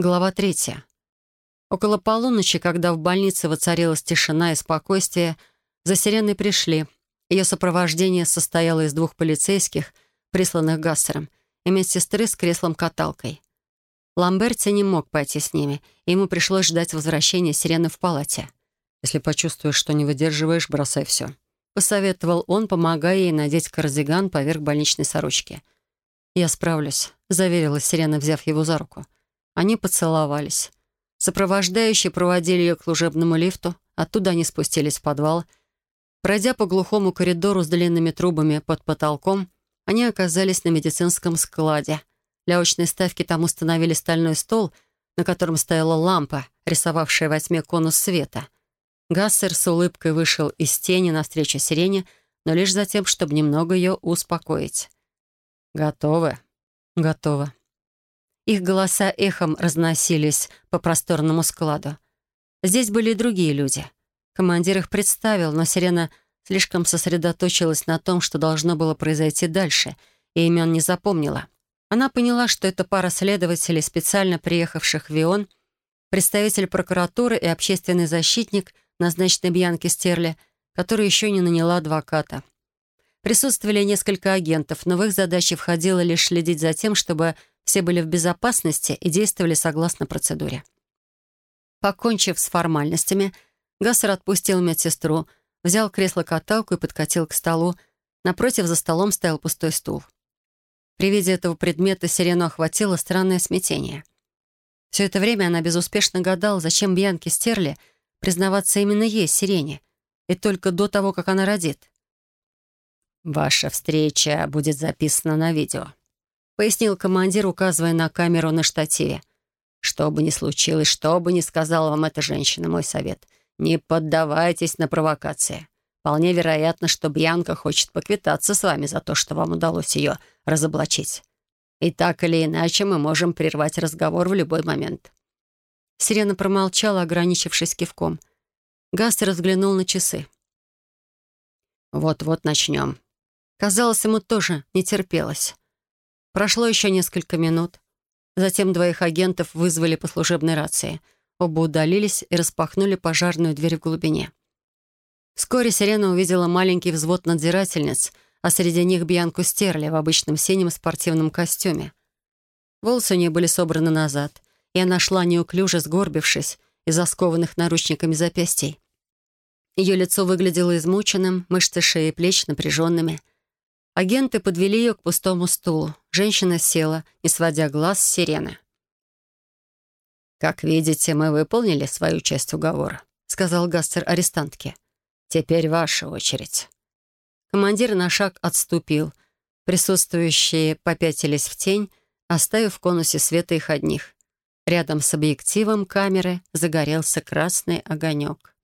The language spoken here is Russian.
Глава третья. Около полуночи, когда в больнице воцарилась тишина и спокойствие, за сиреной пришли. Ее сопровождение состояло из двух полицейских, присланных Гассером, и медсестры с креслом-каталкой. Ламберти не мог пойти с ними, и ему пришлось ждать возвращения сирены в палате. «Если почувствуешь, что не выдерживаешь, бросай все», — посоветовал он, помогая ей надеть кардиган поверх больничной сорочки. «Я справлюсь», — заверила сирена, взяв его за руку. Они поцеловались. Сопровождающие проводили ее к служебному лифту, оттуда они спустились в подвал. Пройдя по глухому коридору с длинными трубами под потолком, они оказались на медицинском складе. Для очной ставки там установили стальной стол, на котором стояла лампа, рисовавшая во тьме конус света. Гассер с улыбкой вышел из тени навстречу сирене, но лишь за тем, чтобы немного ее успокоить. «Готовы?» «Готово». Их голоса эхом разносились по просторному складу. Здесь были и другие люди. Командир их представил, но Сирена слишком сосредоточилась на том, что должно было произойти дальше, и имен не запомнила. Она поняла, что это пара следователей, специально приехавших в Вион, представитель прокуратуры и общественный защитник, назначенный Бьянке Стерли, который еще не наняла адвоката. Присутствовали несколько агентов, но в их задачи входило лишь следить за тем, чтобы все были в безопасности и действовали согласно процедуре. Покончив с формальностями, Гассер отпустил медсестру, взял кресло-каталку и подкатил к столу. Напротив за столом стоял пустой стул. При виде этого предмета Сирену охватило странное смятение. Все это время она безуспешно гадала, зачем Бьянке Стерли признаваться именно ей, Сирене, и только до того, как она родит. «Ваша встреча будет записана на видео», пояснил командир, указывая на камеру на штативе. «Что бы ни случилось, что бы ни сказала вам эта женщина, мой совет, не поддавайтесь на провокации. Вполне вероятно, что Бьянка хочет поквитаться с вами за то, что вам удалось ее разоблачить. И так или иначе мы можем прервать разговор в любой момент». Сирена промолчала, ограничившись кивком. Гаст разглянул на часы. «Вот-вот начнем». Казалось, ему тоже не терпелось. Прошло еще несколько минут. Затем двоих агентов вызвали по служебной рации. Оба удалились и распахнули пожарную дверь в глубине. Вскоре Сирена увидела маленький взвод надзирательниц, а среди них Бьянку Стерли в обычном синем спортивном костюме. Волосы у нее были собраны назад, и она шла неуклюже, сгорбившись, из заскованных наручниками запястий. Ее лицо выглядело измученным, мышцы шеи и плеч напряженными. Агенты подвели ее к пустому стулу. Женщина села, не сводя глаз с сирены. «Как видите, мы выполнили свою часть уговора», — сказал Гастер арестантке. «Теперь ваша очередь». Командир на шаг отступил. Присутствующие попятились в тень, оставив в конусе света их одних. Рядом с объективом камеры загорелся красный огонек.